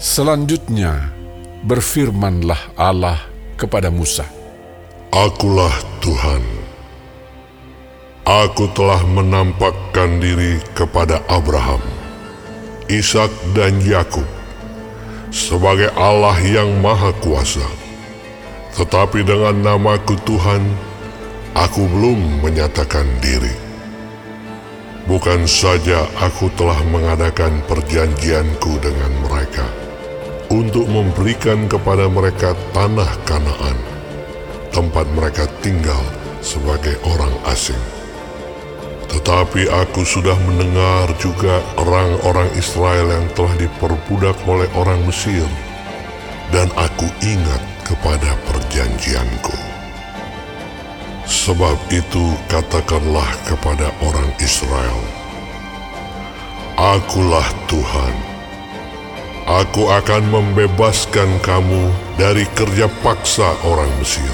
Selanjutnya, berfirmanlah Allah kepada Musa. Akulah Tuhan. Aku telah menampakkan diri kepada Abraham, Ishak dan Yakub sebagai Allah yang Maha Kuasa. Tetapi dengan namaku Tuhan, aku belum menyatakan diri. Bukan saja aku telah mengadakan perjanjianku dengan mereka untuk memberikan kepada mereka tanah Kanaan, tempat mereka tinggal sebagai orang asing. Tetapi aku sudah mendengar juga orang-orang Israel yang telah diperbudak oleh orang Mesir, dan aku ingat kepada perjanjianku. Sebab itu katakanlah kepada orang Israel, Akulah Tuhan. Aku akan membebaskan kamu dari kerja paksa orang Mesir,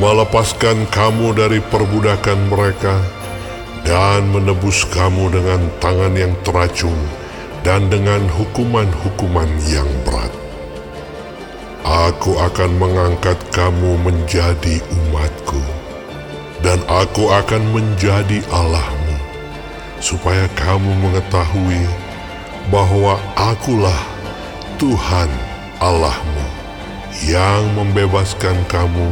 melepaskan kamu dari perbudakan mereka, dan menebus kamu dengan tangan yang teracung dan dengan hukuman-hukuman yang berat. Aku akan mengangkat kamu menjadi umatku, dan aku akan menjadi Allahmu, supaya kamu mengetahui bahwa akulah Tuhan Allahmu yang membebaskan kamu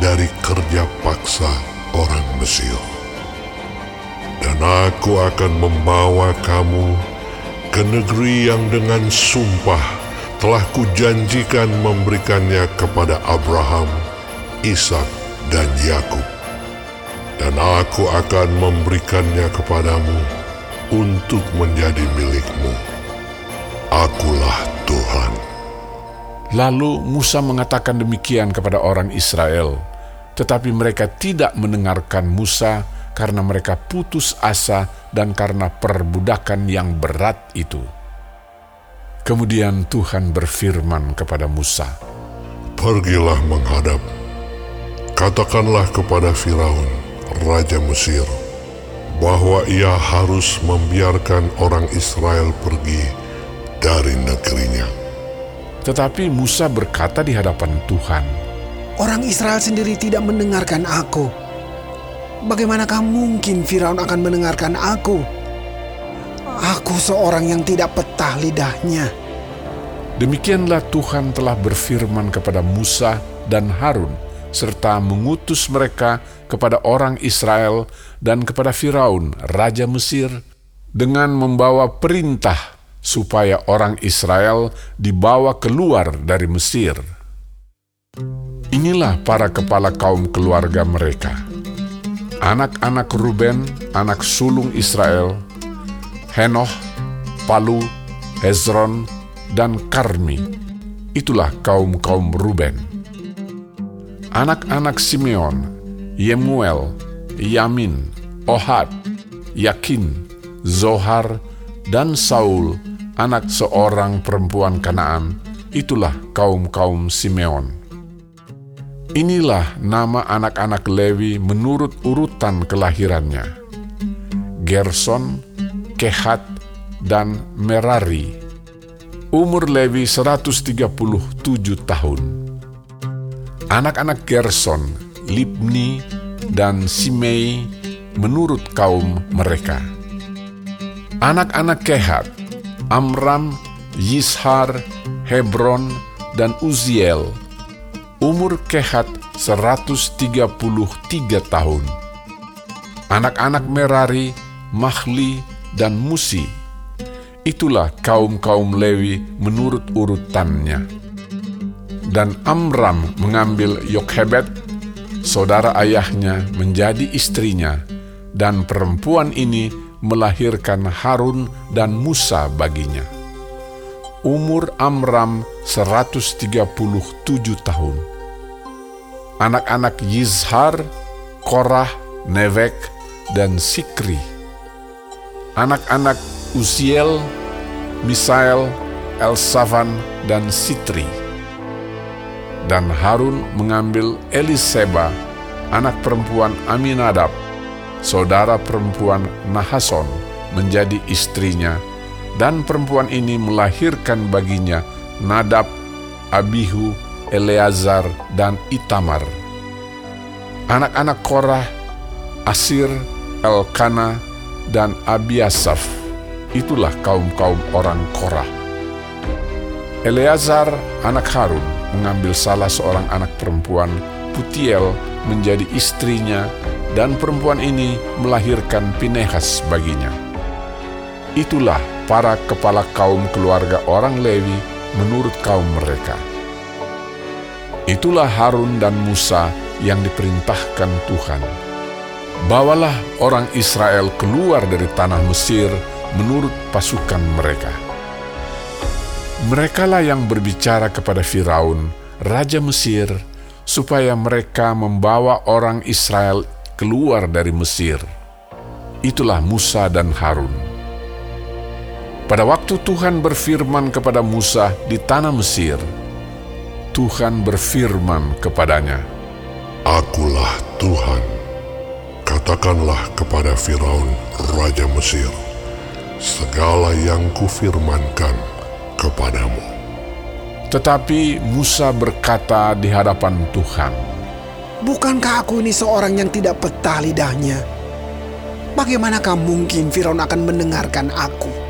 dari kerja paksa orang Mesir dan aku akan membawa kamu ke negeri yang dengan sumpah telah kujanjikan memberikannya kepada Abraham, Ishak, dan Yakub. Dan aku akan memberikannya kepadamu untuk menjadi milikmu. Akulah Tuhan. Lalu Musa mengatakan demikian kepada orang Israel, tetapi mereka tidak mendengarkan Musa karena mereka putus asa dan karena perbudakan yang berat itu. Kemudian Tuhan berfirman kepada Musa, Pergilah menghadap, katakanlah kepada Firaun, Raja Mesir, bahwa ia harus membiarkan orang Israel pergi dari negerinya. Tetapi Musa berkata di hadapan Tuhan, Orang Israel sendiri tidak mendengarkan aku Bagaimanakah mungkin Firaun akan mendengarkan aku? Aku seorang yang tidak petah lidahnya. Demikianlah Tuhan telah berfirman kepada Musa dan Harun, serta mengutus mereka kepada orang Israel dan kepada Firaun, raja Mesir, dengan membawa perintah supaya orang Israel dibawa keluar dari Mesir. Inilah para kepala kaum keluarga mereka anak-anak Ruben, anak sulung Israel, Henoh, Palu, Hezron, dan Karmi. Itulah kaum-kaum Ruben. Anak-anak Simeon, Yemuel, Yamin, Ohad, Yakin, Zohar, dan Saul, anak seorang perempuan Kanaan. Itulah kaum-kaum Simeon. Inilah nama anak-anak Lewi menurut urutan kelahirannya. Gerson, Kehat, dan Merari. Umur Lewi 137 tahun. Anak-anak Gerson, Libni, dan Simei menurut kaum mereka. Anak-anak Kehat, Amram, Yishar, Hebron, dan Uziel umur Kehat 133 tahun. Anak-anak Merari, Mahli, dan Musi. Itulah kaum-kaum Lewi menurut urutannya. Dan Amram mengambil Yokhebet, saudara ayahnya, menjadi istrinya, dan perempuan ini melahirkan Harun dan Musa baginya umur Amram 137 tahun. Anak-anak Yizhar, Korah, Nevek, dan Sikri. Anak-anak Uziel, Misael, Elsafan, dan Sitri. Dan Harun mengambil Eliseba, anak perempuan Aminadab, saudara perempuan Nahason, menjadi istrinya, dan perempuan ini melahirkan baginya Nadab, Abihu, Eleazar, dan Itamar. Anak-anak Korah, Asir, Elkana, dan Abiasaf. Itulah kaum-kaum orang Korah. Eleazar, anak Harun, mengambil salah seorang anak perempuan, Putiel, menjadi istrinya, dan perempuan ini melahirkan Pinehas baginya. Itulah para kepala kaum keluarga orang Lewi menurut kaum mereka. Itulah Harun dan Musa yang diperintahkan Tuhan. Bawalah orang Israel keluar dari tanah Mesir menurut pasukan mereka. Merekalah yang berbicara kepada Firaun, raja Mesir, supaya mereka membawa orang Israel keluar dari Mesir. Itulah Musa dan Harun. Pada waktu Tuhan berfirman kepada Musa di tanah Mesir, Tuhan berfirman kepadanya, Akulah Tuhan. Katakanlah kepada Firaun, Raja Mesir, segala yang kufirmankan kepadamu. Tetapi Musa berkata di hadapan Tuhan, Bukankah aku ini seorang yang tidak petah lidahnya? Bagaimanakah mungkin Firaun akan mendengarkan aku?